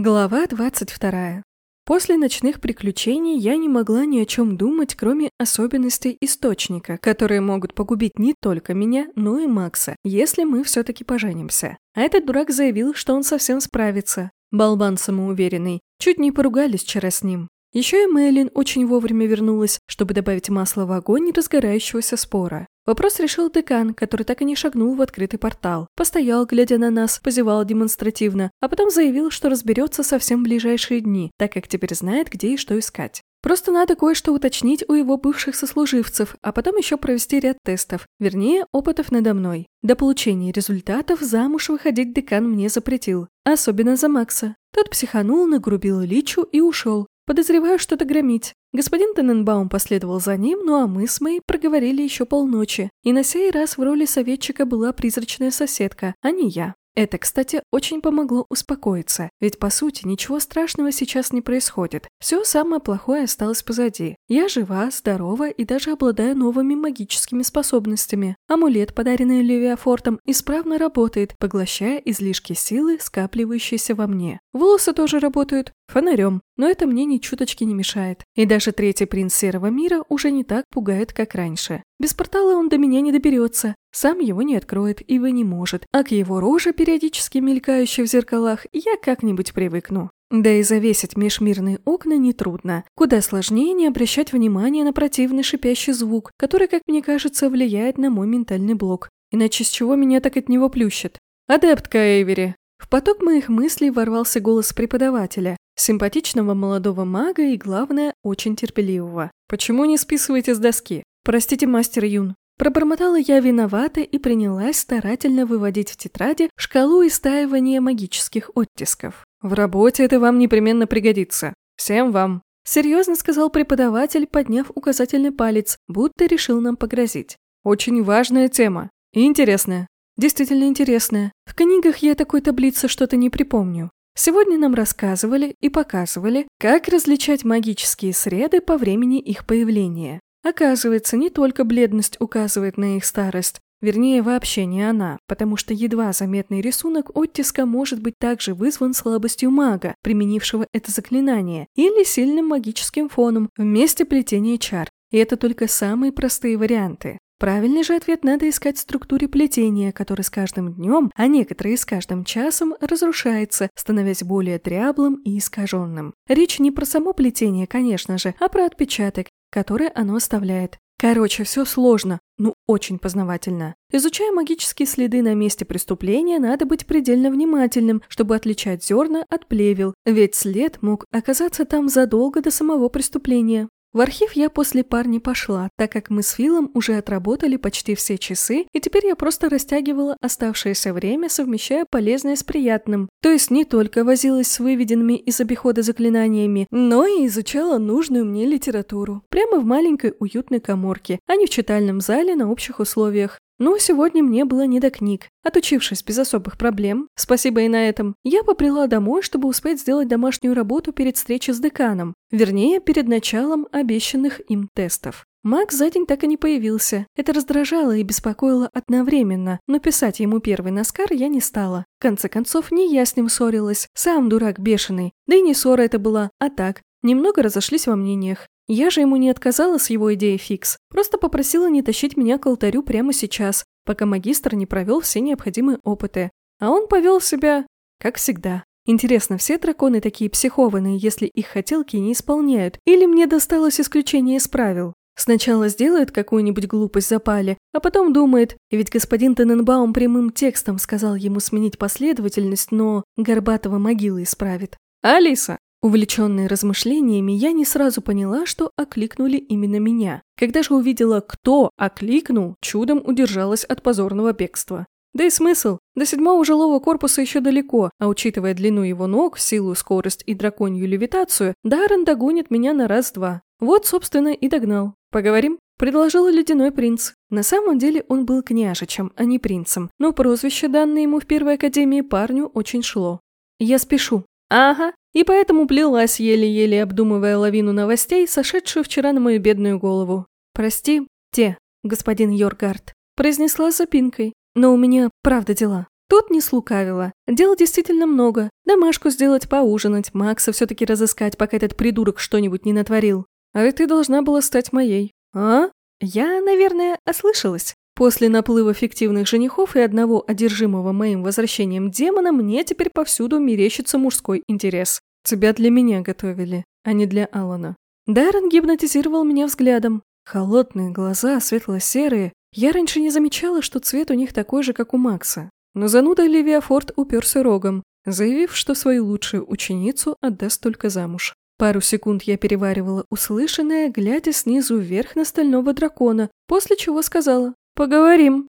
Глава 22. После ночных приключений я не могла ни о чем думать, кроме особенностей источника, которые могут погубить не только меня, но и Макса, если мы все-таки поженимся. А этот дурак заявил, что он совсем справится. Болван самоуверенный. Чуть не поругались вчера с ним. Еще и Мэйлин очень вовремя вернулась, чтобы добавить масло в огонь разгорающегося спора. Вопрос решил декан, который так и не шагнул в открытый портал. Постоял, глядя на нас, позевал демонстративно, а потом заявил, что разберется совсем в ближайшие дни, так как теперь знает, где и что искать. Просто надо кое-что уточнить у его бывших сослуживцев, а потом еще провести ряд тестов, вернее, опытов надо мной. До получения результатов замуж выходить декан мне запретил, особенно за Макса. Тот психанул, нагрубил Личу и ушел, Подозреваю что-то громить. Господин Тененбаум последовал за ним, ну а мы с Мэй проговорили еще полночи. И на сей раз в роли советчика была призрачная соседка, а не я. Это, кстати, очень помогло успокоиться, ведь по сути ничего страшного сейчас не происходит. Все самое плохое осталось позади. Я жива, здорова и даже обладаю новыми магическими способностями. Амулет, подаренный Левиафортом, исправно работает, поглощая излишки силы, скапливающиеся во мне. Волосы тоже работают, фонарем, но это мне ни чуточки не мешает. И даже третий принц Серого мира уже не так пугает, как раньше. Без портала он до меня не доберется, сам его не откроет и вы не может, а к его роже, периодически мелькающей в зеркалах, я как-нибудь привыкну. Да и завесить межмирные окна нетрудно. Куда сложнее не обращать внимания на противный шипящий звук, который, как мне кажется, влияет на мой ментальный блок. Иначе с чего меня так от него плющит? «Адептка Эйвери!» В поток моих мыслей ворвался голос преподавателя, симпатичного молодого мага и, главное, очень терпеливого. «Почему не списываете с доски?» «Простите, мастер Юн». Пробормотала я виновата и принялась старательно выводить в тетради шкалу истаивания магических оттисков. «В работе это вам непременно пригодится. Всем вам!» Серьезно сказал преподаватель, подняв указательный палец, будто решил нам погрозить. «Очень важная тема. И интересная. Действительно интересная. В книгах я такой таблицы что-то не припомню. Сегодня нам рассказывали и показывали, как различать магические среды по времени их появления. Оказывается, не только бледность указывает на их старость, вернее, вообще не она, потому что едва заметный рисунок оттиска может быть также вызван слабостью мага, применившего это заклинание, или сильным магическим фоном в плетения чар. И это только самые простые варианты. Правильный же ответ надо искать в структуре плетения, который с каждым днем, а некоторые с каждым часом, разрушается, становясь более дряблым и искаженным. Речь не про само плетение, конечно же, а про отпечаток, который оно оставляет. Короче, все сложно, ну очень познавательно. Изучая магические следы на месте преступления, надо быть предельно внимательным, чтобы отличать зерна от плевел, ведь след мог оказаться там задолго до самого преступления. В архив я после пар не пошла, так как мы с Филом уже отработали почти все часы, и теперь я просто растягивала оставшееся время, совмещая полезное с приятным. То есть не только возилась с выведенными из обихода заклинаниями, но и изучала нужную мне литературу. Прямо в маленькой уютной коморке, а не в читальном зале на общих условиях. Но сегодня мне было не до книг. Отучившись без особых проблем, спасибо и на этом, я поприла домой, чтобы успеть сделать домашнюю работу перед встречей с деканом, вернее, перед началом обещанных им тестов. Макс за день так и не появился. Это раздражало и беспокоило одновременно, но писать ему первый наскар я не стала. В конце концов, не я с ним ссорилась, сам дурак бешеный. Да и не ссора это была, а так, немного разошлись во мнениях. Я же ему не отказала с его идеей фикс, просто попросила не тащить меня к алтарю прямо сейчас, пока магистр не провел все необходимые опыты. А он повел себя, как всегда. Интересно, все драконы такие психованные, если их хотелки не исполняют, или мне досталось исключение из правил? Сначала сделает какую-нибудь глупость запали, а потом думает, ведь господин Тененбаум прямым текстом сказал ему сменить последовательность, но Горбатого могилы исправит. «Алиса, Увлеченная размышлениями, я не сразу поняла, что окликнули именно меня. Когда же увидела, кто окликнул, чудом удержалась от позорного бегства. Да и смысл? До седьмого жилого корпуса еще далеко, а учитывая длину его ног, силу, скорость и драконью левитацию, Даррен догонит меня на раз-два. Вот, собственно, и догнал. Поговорим? Предложил ледяной принц. На самом деле он был княжичем, а не принцем, но прозвище, данное ему в первой академии парню, очень шло. Я спешу. Ага, и поэтому плелась, еле-еле обдумывая лавину новостей, сошедшую вчера на мою бедную голову. «Прости, те, господин Йоргард», произнесла запинкой, «но у меня правда дела». Тут не слукавила. Дел действительно много. Домашку сделать, поужинать, Макса все-таки разыскать, пока этот придурок что-нибудь не натворил. А ведь ты должна была стать моей. А? Я, наверное, ослышалась. После наплыва фиктивных женихов и одного одержимого моим возвращением демона мне теперь повсюду мерещится мужской интерес. Тебя для меня готовили, а не для Алана. Даррен гипнотизировал меня взглядом. Холодные глаза, светло-серые. Я раньше не замечала, что цвет у них такой же, как у Макса. Но зануда Левиафорд уперся рогом, заявив, что свою лучшую ученицу отдаст только замуж. Пару секунд я переваривала услышанное, глядя снизу вверх на стального дракона, после чего сказала «Поговорим».